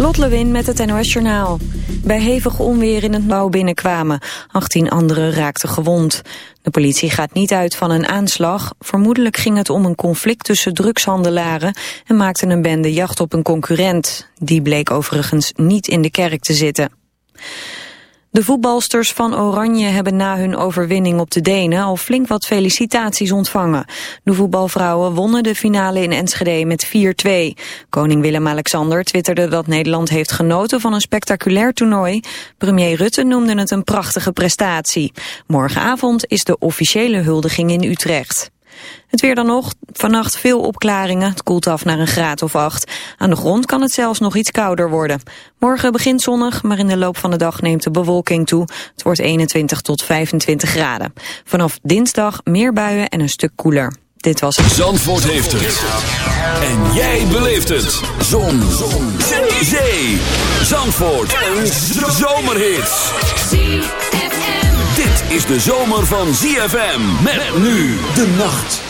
Lot Lewin met het NOS Journaal. Bij hevig onweer in het bouw binnenkwamen. 18 anderen raakten gewond. De politie gaat niet uit van een aanslag. Vermoedelijk ging het om een conflict tussen drugshandelaren... en maakte een bende jacht op een concurrent. Die bleek overigens niet in de kerk te zitten. De voetbalsters van Oranje hebben na hun overwinning op de Denen al flink wat felicitaties ontvangen. De voetbalvrouwen wonnen de finale in Enschede met 4-2. Koning Willem-Alexander twitterde dat Nederland heeft genoten van een spectaculair toernooi. Premier Rutte noemde het een prachtige prestatie. Morgenavond is de officiële huldiging in Utrecht. Het weer dan nog. Vannacht veel opklaringen. Het koelt af naar een graad of acht. Aan de grond kan het zelfs nog iets kouder worden. Morgen begint zonnig, maar in de loop van de dag neemt de bewolking toe. Het wordt 21 tot 25 graden. Vanaf dinsdag meer buien en een stuk koeler. Dit was het. Zandvoort heeft het. En jij beleeft het. Zon. Zon. Zee. Zandvoort. Een zomerhit dit is de zomer van ZFM. Met nu de nacht.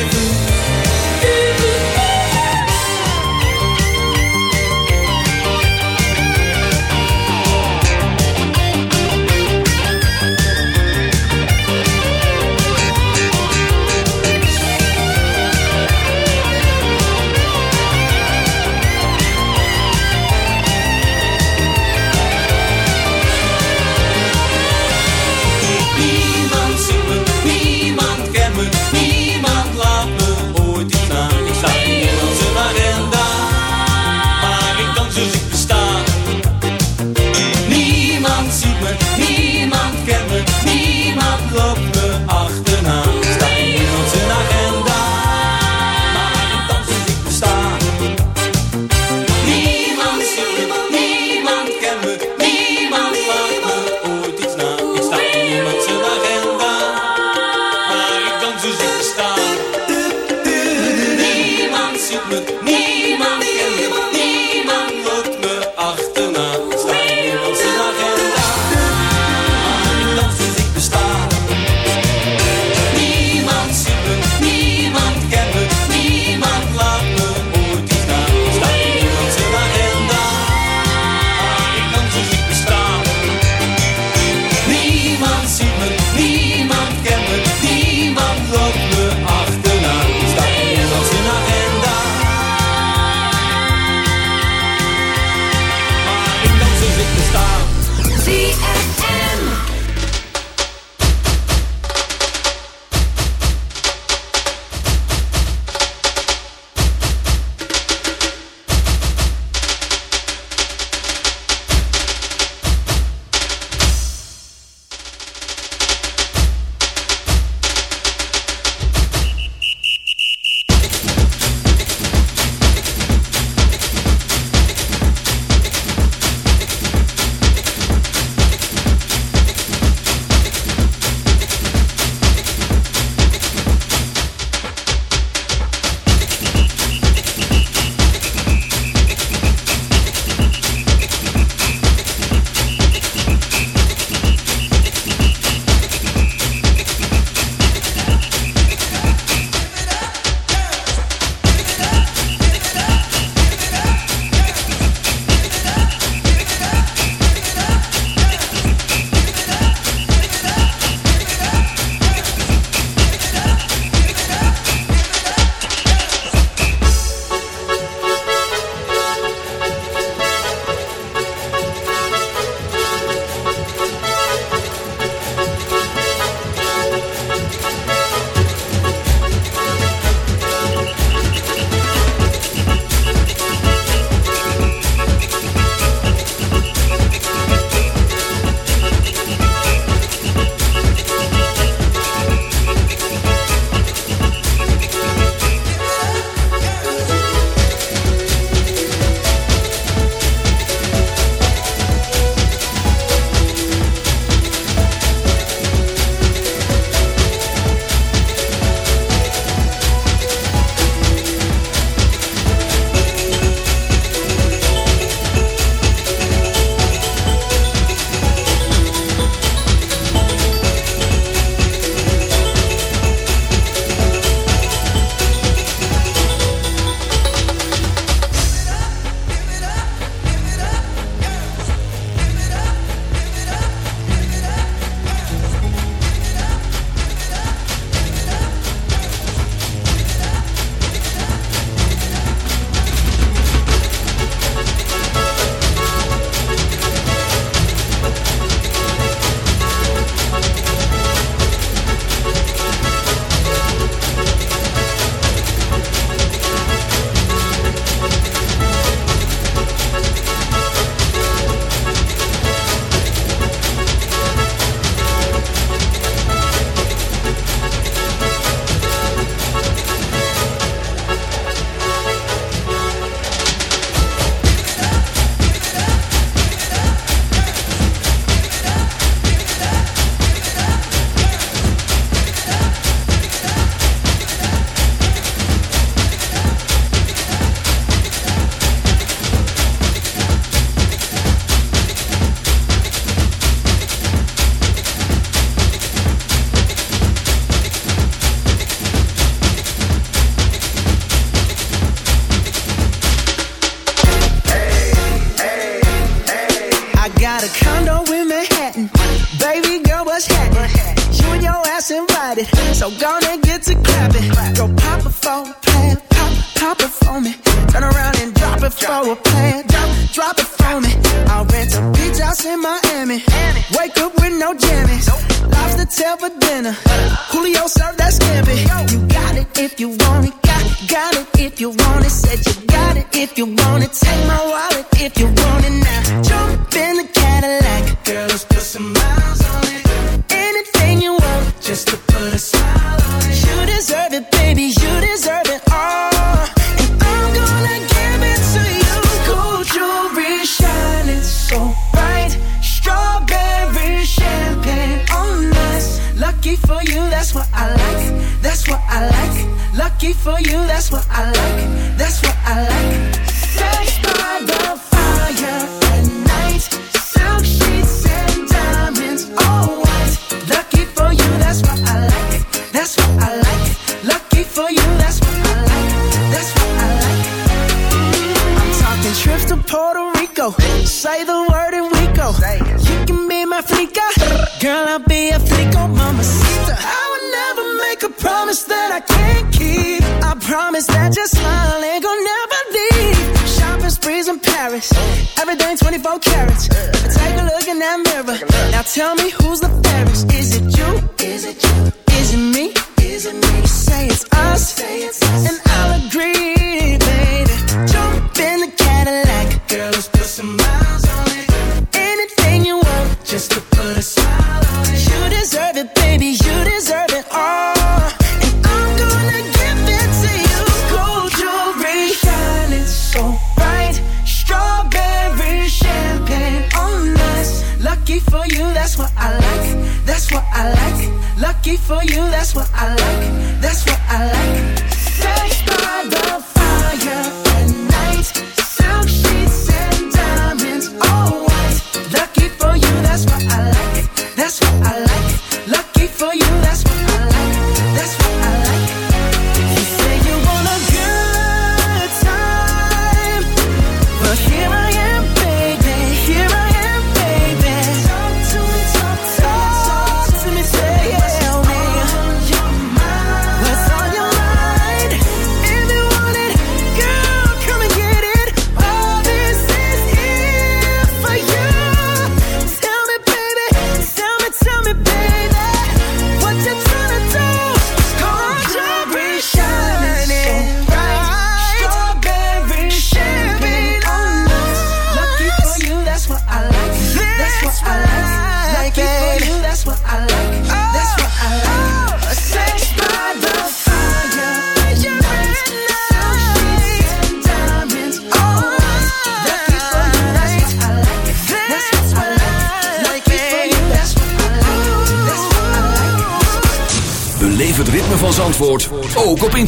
Tell me who's the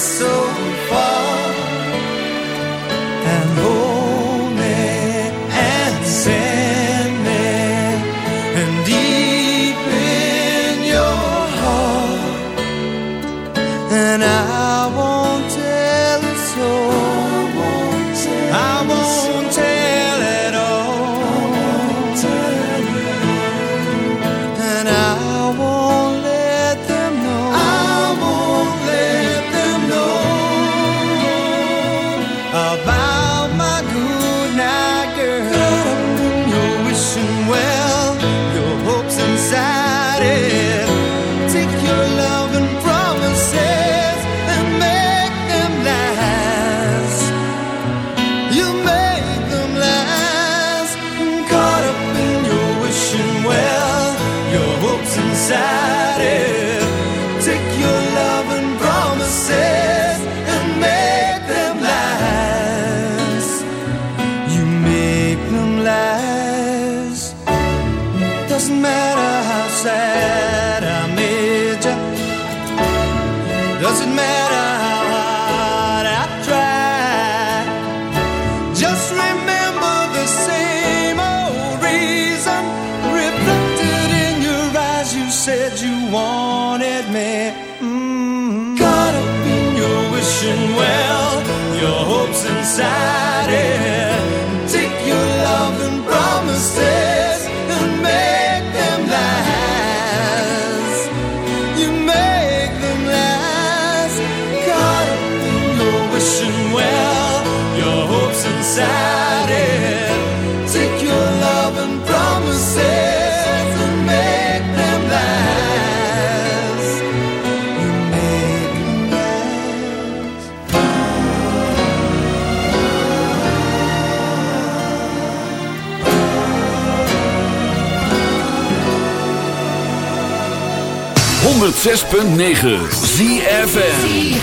so 106.9 ZFM.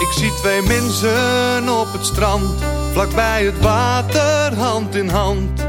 Ik zie twee mensen op het strand, vlakbij het water, hand in hand.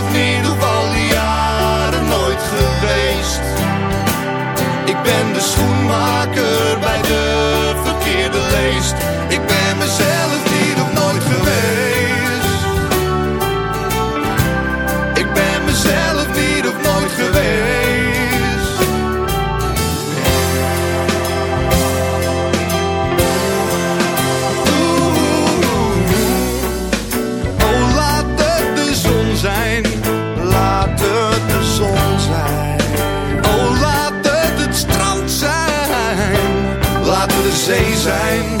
Ik ben mezelf niet of nooit geweest. Ik ben mezelf niet of nooit geweest. Oeh. Oh, laat het de zon zijn. Laat het de zon zijn. Oh, laat het het strand zijn. Laat het de zee zijn.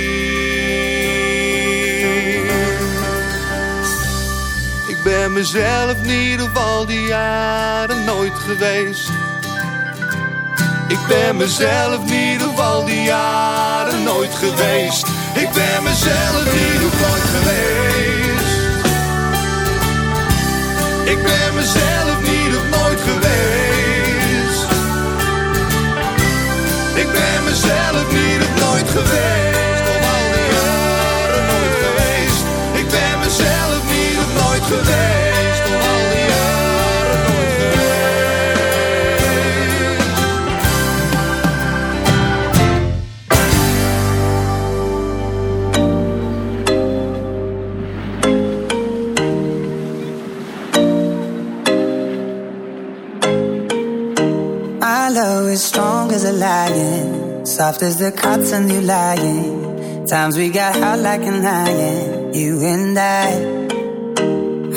Ben mezelf niet op al die jaren nooit geweest. Ik ben mezelf niet op al die jaren nooit geweest. Ik ben mezelf op nooit geweest. Ik ben mezelf niet op nooit geweest. Ik ben mezelf niet op nooit geweest. Geweest. Geweest. My love is strong as a lion, soft as the cotton you lying. Times we got hot like an iron, you and I.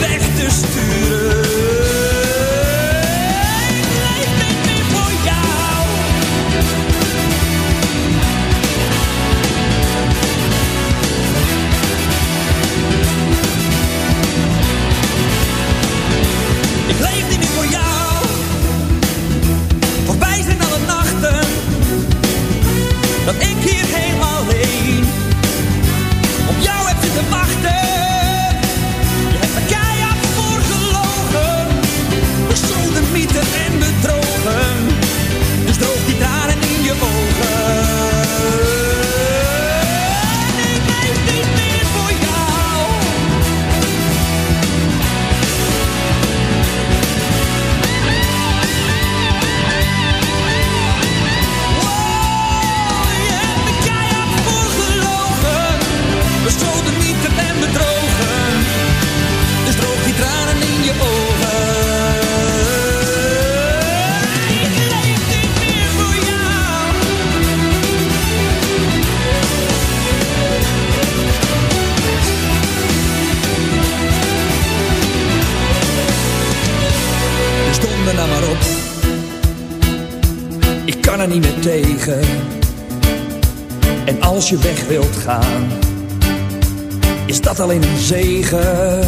weg te sturen. Wilt gaan, is dat alleen een zegen.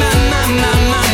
na na na na